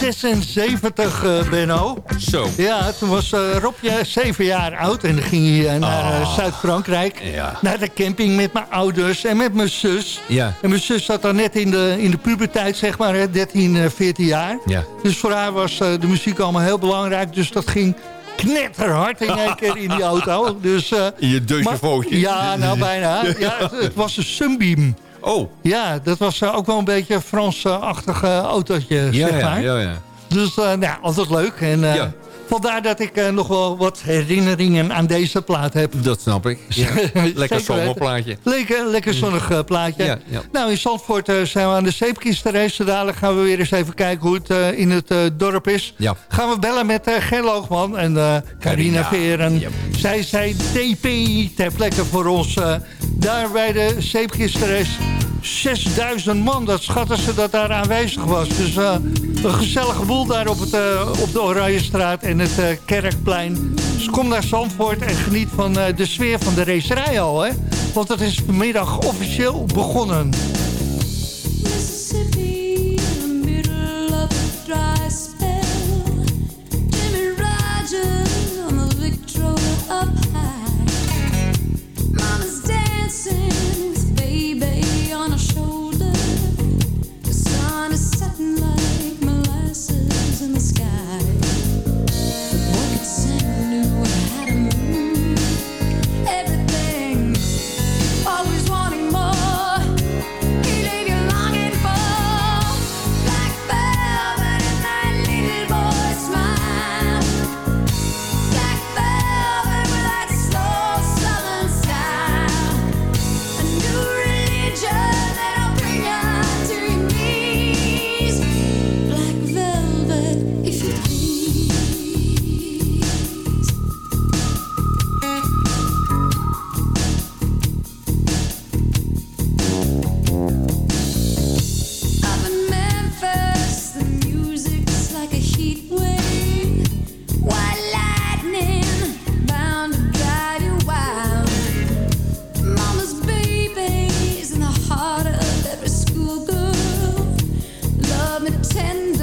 Speaker 6: 1976, eh, Benno.
Speaker 7: Zo.
Speaker 6: Ja, toen was eh Robje zeven jaar oud en dan ging hij eh, naar
Speaker 7: Ah.
Speaker 6: Zuid-Frankrijk.
Speaker 7: Ja.
Speaker 6: Naar de camping met mijn ouders en met mijn zus.
Speaker 7: Ja.
Speaker 6: En mijn zus zat dan net in de, in de puberteit, zeg maar, hè, 13, eh, 14 jaar.
Speaker 7: Ja.
Speaker 6: Dus voor haar was de muziek allemaal heel belangrijk. Dus dat ging knetterhard in één keer in die auto. Dus,
Speaker 7: In je
Speaker 6: maar- Ja, nou bijna. (laughs) Ja, het, het was een Sunbeam.
Speaker 7: Oh.
Speaker 6: Ja, dat was eh, ook wel een beetje een Frans-achtig eh, autootje,
Speaker 7: Ja,
Speaker 6: zeg maar.
Speaker 7: ja, ja.
Speaker 6: Dus eh, nou, altijd leuk. En
Speaker 7: Ja.
Speaker 6: vandaar dat ik nog wel wat herinneringen aan deze plaat heb.
Speaker 7: Dat snap ik. Ja. (laughs) Lekker zomerplaatje.
Speaker 6: Lekker, lekker zonnig eh, plaatje.
Speaker 7: Ja, ja.
Speaker 6: Nou, in Zandvoort zijn we aan de zeepkistenrace. Dadelijk gaan we weer eens even kijken hoe het in het dorp is. Gaan we bellen met uh, Ger Loogman en Carina. Veren. Zij zijn DP ter plekke voor ons daar bij de zeepkistenrace. 6000 man, dat schatten ze dat daar aanwezig was. Dus eh, een gezellige boel daar op, het, eh, op de Oranjestraat en het eh, Kerkplein. Dus kom naar Zandvoort en geniet van de sfeer van de racerij al. Hè? Want het is vanmiddag officieel begonnen.
Speaker 14: Mississippi, sun is Love me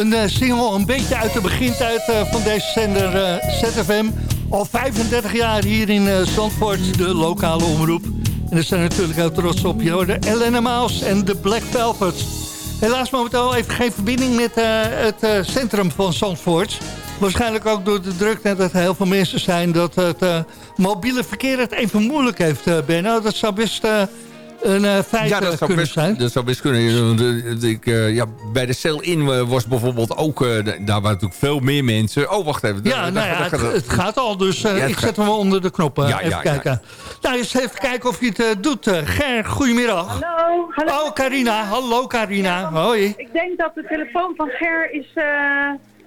Speaker 6: Een eh, single een beetje uit de begintijd eh, van deze zender eh, ZFM. Al 35 jaar hier in Zandvoort, de lokale omroep. En daar zijn natuurlijk ook trots op. Je hoorde Elena Maus en de Black Velvet. Helaas momenteel even geen verbinding met het centrum van Zandvoort. Waarschijnlijk ook door de drukte dat er heel veel mensen zijn... dat het mobiele verkeer het even moeilijk heeft, Benno. Dat zou best een eh, feit
Speaker 7: Ja, dat zou,
Speaker 6: kunnen
Speaker 7: best,
Speaker 6: zijn.
Speaker 7: dat zou best kunnen. Eh, Ik, eh, ja, bij de Cel In was bijvoorbeeld ook... eh, daar waren natuurlijk veel meer mensen. Oh, wacht even.
Speaker 6: Ja,
Speaker 7: Daar-
Speaker 6: nou ja,
Speaker 7: daar-
Speaker 6: het,
Speaker 7: daar-
Speaker 6: het gaat al, dus eh,
Speaker 7: Ja,
Speaker 6: ik
Speaker 7: gaat-
Speaker 6: zet hem wel onder de knoppen.
Speaker 7: Ja,
Speaker 6: even
Speaker 7: ja,
Speaker 6: kijken. Nou, eens even kijken of je het doet. Ger, goedemiddag.
Speaker 9: Hallo, hallo.
Speaker 6: Oh, Carina. Hallo, Carina. Hoi.
Speaker 9: Ik denk dat de telefoon van Ger is eh,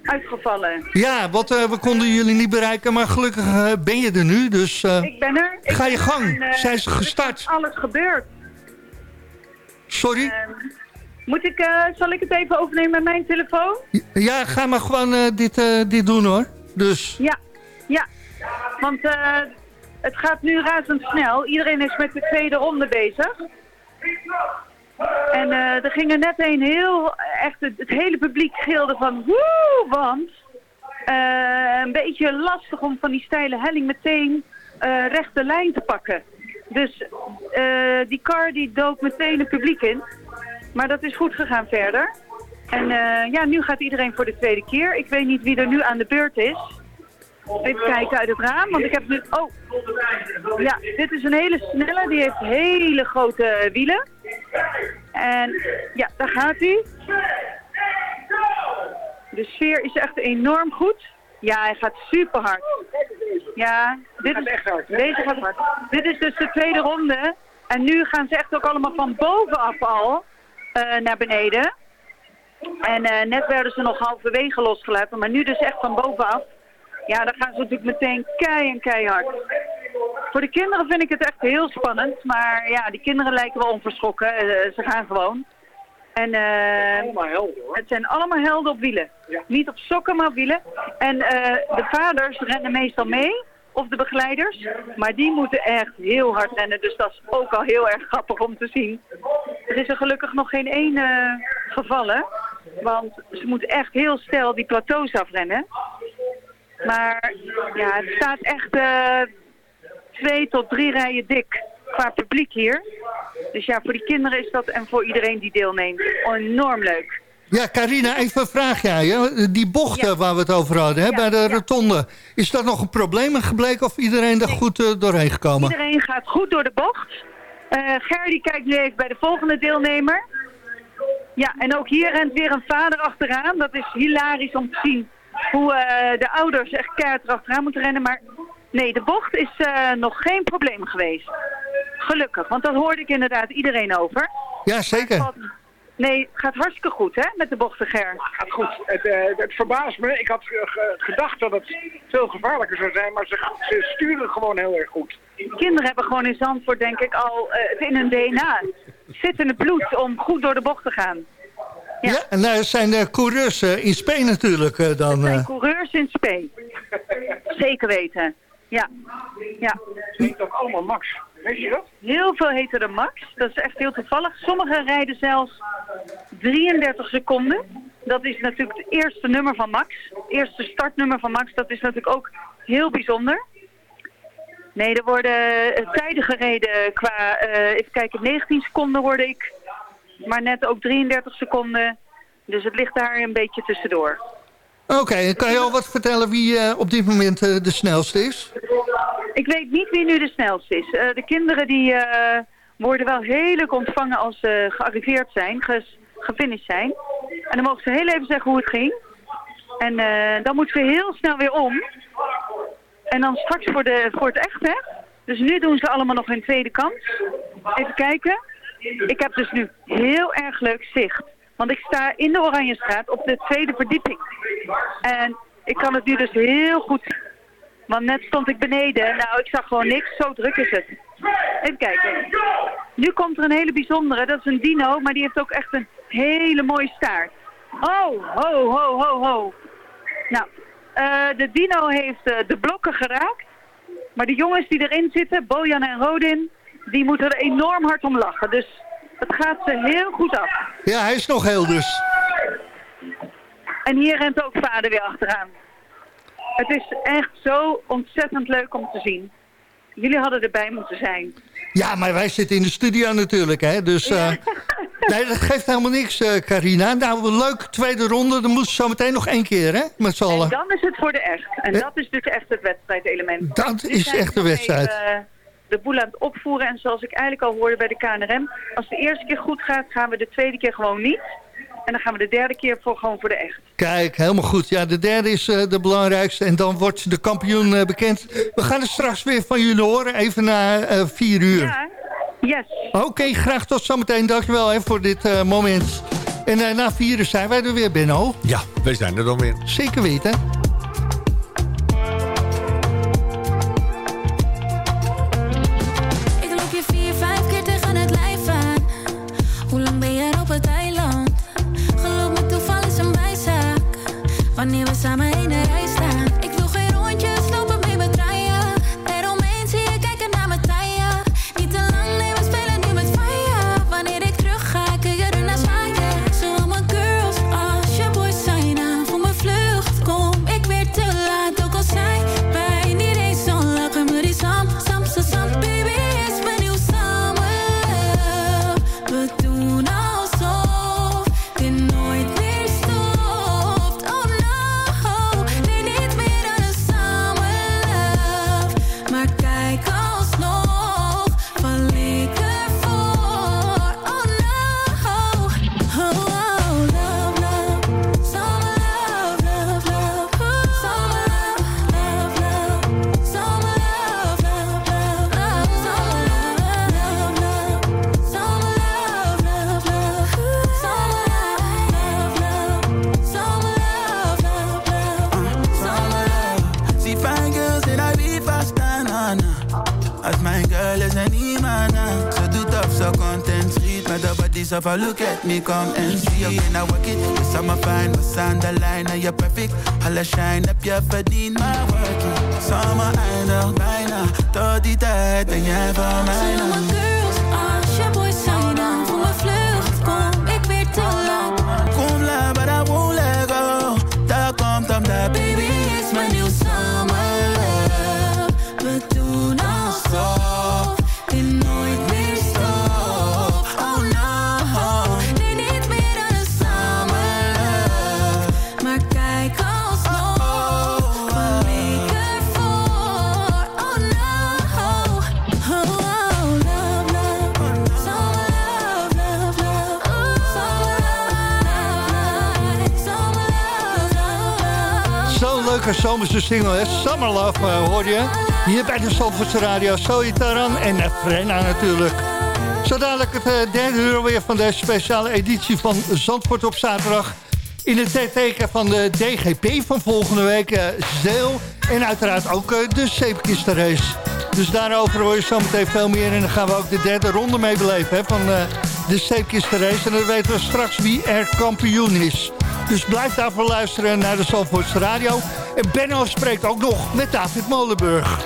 Speaker 9: uitgevallen.
Speaker 6: Ja, wat, eh, we konden jullie niet bereiken, maar gelukkig ben je er nu. Dus eh,
Speaker 9: Ik ben er. Ik
Speaker 6: ga je
Speaker 9: er
Speaker 6: gang.
Speaker 9: en,
Speaker 6: Zijn ze
Speaker 9: er
Speaker 6: gestart?
Speaker 9: is alles gebeurd.
Speaker 6: Sorry?
Speaker 9: Ehm, moet ik, eh, zal ik het even overnemen met mijn telefoon?
Speaker 6: Ja, ga maar gewoon eh, dit, eh, dit doen hoor. Dus
Speaker 9: Ja, ja. Want het gaat nu razendsnel. Iedereen is met de tweede ronde bezig. En er ging er net een heel, echt het, het hele publiek gilde van woe, want een beetje lastig om van die steile helling meteen rechte lijn te pakken. Dus eh, die car die dook meteen het publiek in. Maar dat is goed gegaan verder. En eh, ja, nu gaat iedereen voor de tweede keer. Ik weet niet wie er nu aan de beurt is. Even kijken uit het raam, want ik heb nu... Oh, ja, dit is een hele snelle. Die heeft hele grote wielen. En ja, daar gaat hij. De sfeer is echt enorm goed. Ja, hij gaat super hard. Ja, dit is echt hard. Deze gaat hard. Dit is dus de tweede ronde. En nu gaan ze echt ook allemaal van bovenaf al eh, naar beneden. En eh, net werden ze nog halverwege losgelaten, maar nu dus echt van bovenaf. Ja, dan gaan ze natuurlijk meteen kei en keihard. Voor de kinderen vind ik het echt heel spannend, maar ja, die kinderen lijken wel onverschrokken. Eh, ze gaan gewoon. En eh, het zijn allemaal helden op wielen. Niet op sokken, maar op wielen. En eh, de vaders rennen meestal mee, of de begeleiders. Maar die moeten echt heel hard rennen, dus dat is ook al heel erg grappig om te zien. Er is er gelukkig nog geen één eh, gevallen. Want ze moeten echt heel snel die plateaus afrennen. Maar ja, het staat echt twee tot drie rijen dik qua publiek hier. Dus ja, voor die kinderen is dat en voor iedereen die deelneemt enorm leuk.
Speaker 6: ja, Carina, even een vraag aan je. Die bochten waar we het over hadden, hè, bij de rotonde. Is dat nog een probleem gebleken of iedereen er goed eh, doorheen gekomen?
Speaker 9: Iedereen gaat goed door de bocht. Ger die kijkt nu even bij de volgende deelnemer. Ja, en ook hier rent weer een vader achteraan. Dat is hilarisch om te zien hoe eh, de ouders echt keihard erachteraan moeten rennen. Maar nee, de bocht is nog geen probleem geweest. Gelukkig, want dat hoorde ik inderdaad iedereen over.
Speaker 6: Ja, zeker.
Speaker 9: Nee, het gaat hartstikke goed hè, met de bochten Ger.
Speaker 8: gaat goed. Het, eh, het verbaast me. Ik had eh, ge- gedacht dat het veel gevaarlijker zou zijn, maar ze, ze sturen gewoon heel erg goed.
Speaker 9: Kinderen hebben gewoon in Zandvoort denk ik al eh, het in hun DNA. Het zit in het bloed om goed door de bocht te gaan.
Speaker 6: Ja, en nou, zijn de coureurs in Spanje natuurlijk eh, dan.
Speaker 9: zijn
Speaker 6: eh.
Speaker 9: coureurs in spe. Zeker weten. Ja. ja.
Speaker 8: Ze heet ook allemaal Max. Weet je dat?
Speaker 9: Heel veel heten er Max. Dat is echt heel toevallig. Sommigen rijden zelfs 33 seconden. Dat is natuurlijk het eerste nummer van Max. Het eerste startnummer van Max. Dat is natuurlijk ook heel bijzonder. Nee, er worden tijden gereden qua, eh, even kijken, 19 seconden hoorde ik. Maar net ook 33 seconden. Dus het ligt daar een beetje tussendoor.
Speaker 6: Oké, kan je al wat vertellen wie eh, op dit moment eh, de snelste is?
Speaker 9: Ik weet niet wie nu de snelste is. Eh, de kinderen die worden wel heel leuk ontvangen als ze gearriveerd zijn, ges- gefinished zijn. En dan mogen ze heel even zeggen hoe het ging. En dan moeten we heel snel weer om. En dan straks voor, de, voor het echt, hè. Dus nu doen ze allemaal nog hun tweede kans. Even kijken. Ik heb dus nu heel erg leuk zicht. Want ik sta in de Oranjestraat op de tweede verdieping. En ik kan het nu dus heel goed. Want net stond ik beneden. Nou, ik zag gewoon niks. Zo druk is het. Even kijken. Nu komt er een hele bijzondere. Dat is een dino, maar die heeft ook echt een hele mooie staart. Oh, ho, ho, ho, ho. Nou, eh, de dino heeft eh, de blokken geraakt. Maar de jongens die erin zitten, Bojan en Rodin, die moeten er enorm hard om lachen. Dus het gaat ze heel goed af.
Speaker 6: Ja, hij is nog heel dus.
Speaker 9: En hier rent ook vader weer achteraan. Het is echt zo ontzettend leuk om te zien. Jullie hadden erbij moeten zijn.
Speaker 6: Ja, maar wij zitten in de studio natuurlijk, hè. Dus eh, (laughs) nee, dat geeft helemaal niks, eh, Carina. Nou, leuk, tweede ronde. Dan moet ze zo meteen nog één keer, hè, met z'n
Speaker 9: En
Speaker 6: allen.
Speaker 9: dan is het voor de echt. En
Speaker 6: Eh,
Speaker 9: dat is dus echt het wedstrijdelement.
Speaker 6: Dat is echt de wedstrijd.
Speaker 9: even, de boel aan het opvoeren. En zoals ik eigenlijk al hoorde bij de KNRM... als de eerste keer goed gaat, gaan we de tweede keer gewoon niet. En dan gaan we de derde keer voor, gewoon voor de echt.
Speaker 6: Kijk, helemaal goed. Ja, de derde is eh, de belangrijkste. En dan wordt de kampioen eh, bekend. We gaan er straks weer van jullie horen. Even na eh, vier uur.
Speaker 9: Ja, yes.
Speaker 6: Oké, graag tot zometeen. Dankjewel hè, voor dit eh, moment. En na vier uur zijn wij er weer, Benno.
Speaker 7: Ja, wij zijn er dan weer.
Speaker 6: Zeker weten.
Speaker 15: Zo
Speaker 14: van look at me, come and see. Oké, nou work it, the summer fine, aan de lijn en je perfect. Alle shine heb je verdiend, maar work. Zomer eindigt bijna, tot die tijd ben jij van mij.
Speaker 6: Zomerse single, hè? Summer Love, eh, hoor je. Hier bij de Zandvoortse Radio. Zoe en uh, Frenna natuurlijk. Zo dadelijk het eh, derde uur weer van deze speciale editie van Zandvoort op zaterdag. In het teken van de DGP van volgende week, eh, Zeel. En uiteraard ook eh, de zeepkistenrace. Dus daarover hoor je zometeen veel meer. En dan gaan we ook de derde ronde mee beleven hè, van eh, de zeepkistenrace. En dan weten we straks wie er kampioen is. Dus blijf daarvoor luisteren naar de Zandvoortse Radio. En Benno spreekt ook nog met David Molenburg.